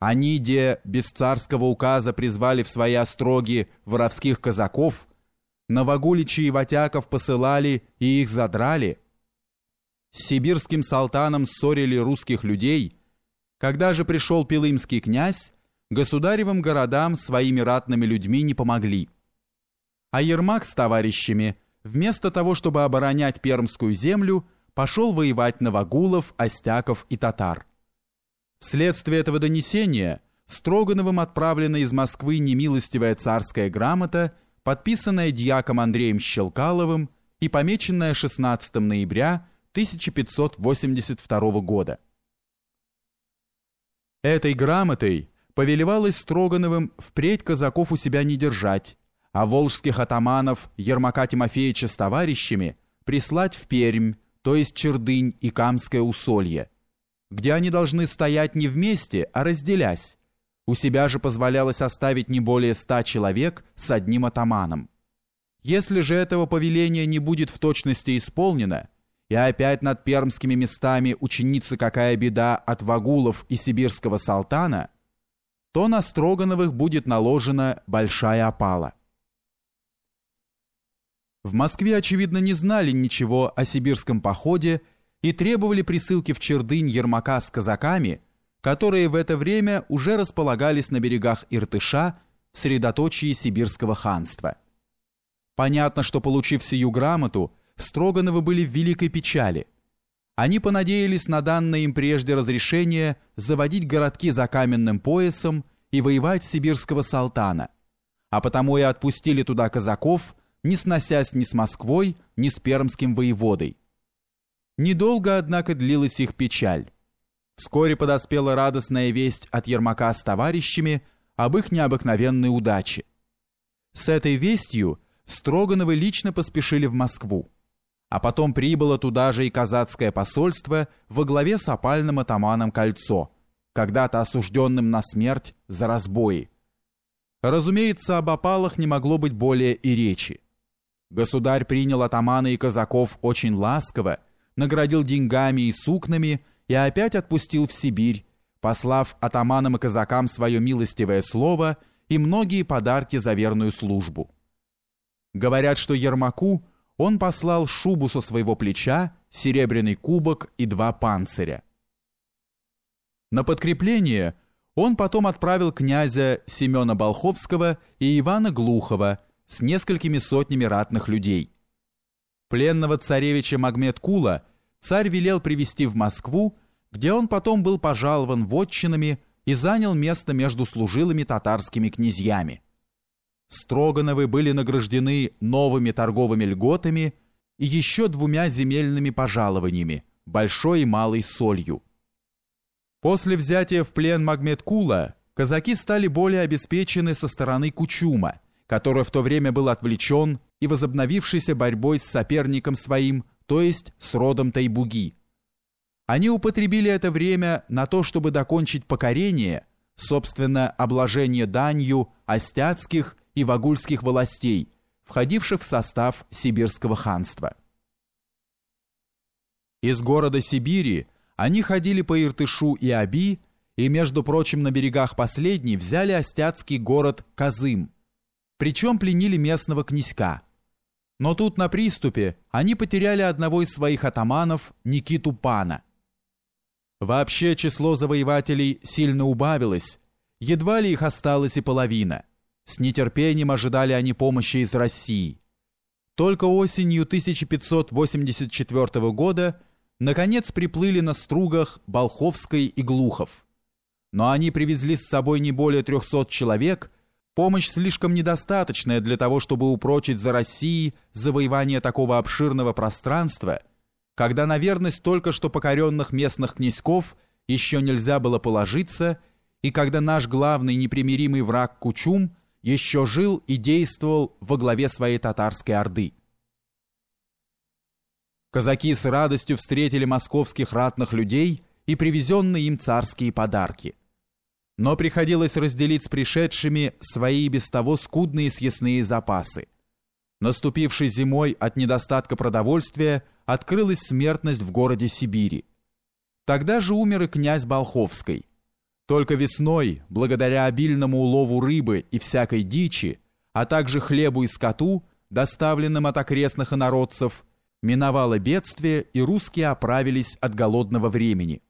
Они, где без царского указа призвали в свои остроги воровских казаков, новогуличи и ватяков посылали и их задрали, с сибирским салтаном ссорили русских людей, когда же пришел пилымский князь, государевым городам своими ратными людьми не помогли. А Ермак с товарищами, вместо того, чтобы оборонять Пермскую землю, пошел воевать на вагулов, остяков и татар. Вследствие этого донесения Строгановым отправлена из Москвы немилостивая царская грамота, подписанная дьяком Андреем Щелкаловым и помеченная 16 ноября 1582 года. Этой грамотой повелевалось Строгановым впредь казаков у себя не держать, а волжских атаманов Ермака Тимофеевича с товарищами прислать в Пермь, то есть Чердынь и Камское усолье, где они должны стоять не вместе, а разделясь. У себя же позволялось оставить не более ста человек с одним атаманом. Если же этого повеления не будет в точности исполнено, и опять над пермскими местами ученица какая беда от вагулов и сибирского салтана, то на Строгановых будет наложена большая опала. В Москве, очевидно, не знали ничего о сибирском походе и требовали присылки в Чердынь Ермака с казаками, которые в это время уже располагались на берегах Иртыша средоточии сибирского ханства. Понятно, что, получив сию грамоту, Строгановы были в великой печали. Они понадеялись на данное им прежде разрешение заводить городки за каменным поясом и воевать сибирского салтана, а потому и отпустили туда казаков, не сносясь ни с Москвой, ни с пермским воеводой. Недолго, однако, длилась их печаль. Вскоре подоспела радостная весть от Ермака с товарищами об их необыкновенной удаче. С этой вестью Строгановы лично поспешили в Москву а потом прибыло туда же и казацкое посольство во главе с опальным атаманом Кольцо, когда-то осужденным на смерть за разбои. Разумеется, об опалах не могло быть более и речи. Государь принял атамана и казаков очень ласково, наградил деньгами и сукнами и опять отпустил в Сибирь, послав атаманам и казакам свое милостивое слово и многие подарки за верную службу. Говорят, что Ермаку – он послал шубу со своего плеча, серебряный кубок и два панциря. На подкрепление он потом отправил князя Семена Болховского и Ивана Глухова с несколькими сотнями ратных людей. Пленного царевича Магмед-Кула царь велел привести в Москву, где он потом был пожалован вотчинами и занял место между служилыми татарскими князьями. Строгановы были награждены новыми торговыми льготами и еще двумя земельными пожалованиями, большой и малой солью. После взятия в плен Магмедкула казаки стали более обеспечены со стороны Кучума, который в то время был отвлечен и возобновившийся борьбой с соперником своим, то есть с родом Тайбуги. Они употребили это время на то, чтобы докончить покорение, собственно, обложение данью остяцких и вагульских властей, входивших в состав Сибирского ханства. Из города Сибири они ходили по Иртышу и Аби, и, между прочим, на берегах последней взяли остяцкий город Казым, причем пленили местного князька. Но тут на приступе они потеряли одного из своих атаманов, Никиту Пана. Вообще число завоевателей сильно убавилось, едва ли их осталось и половина. С нетерпением ожидали они помощи из России. Только осенью 1584 года наконец приплыли на стругах Болховской и Глухов. Но они привезли с собой не более 300 человек, помощь слишком недостаточная для того, чтобы упрочить за Россией завоевание такого обширного пространства, когда на верность только что покоренных местных князьков еще нельзя было положиться, и когда наш главный непримиримый враг Кучум – еще жил и действовал во главе своей татарской орды. Казаки с радостью встретили московских ратных людей и привезенные им царские подарки. Но приходилось разделить с пришедшими свои без того скудные съестные запасы. Наступившей зимой от недостатка продовольствия открылась смертность в городе Сибири. Тогда же умер и князь Болховский. Только весной, благодаря обильному улову рыбы и всякой дичи, а также хлебу и скоту, доставленным от окрестных инородцев, миновало бедствие, и русские оправились от голодного времени –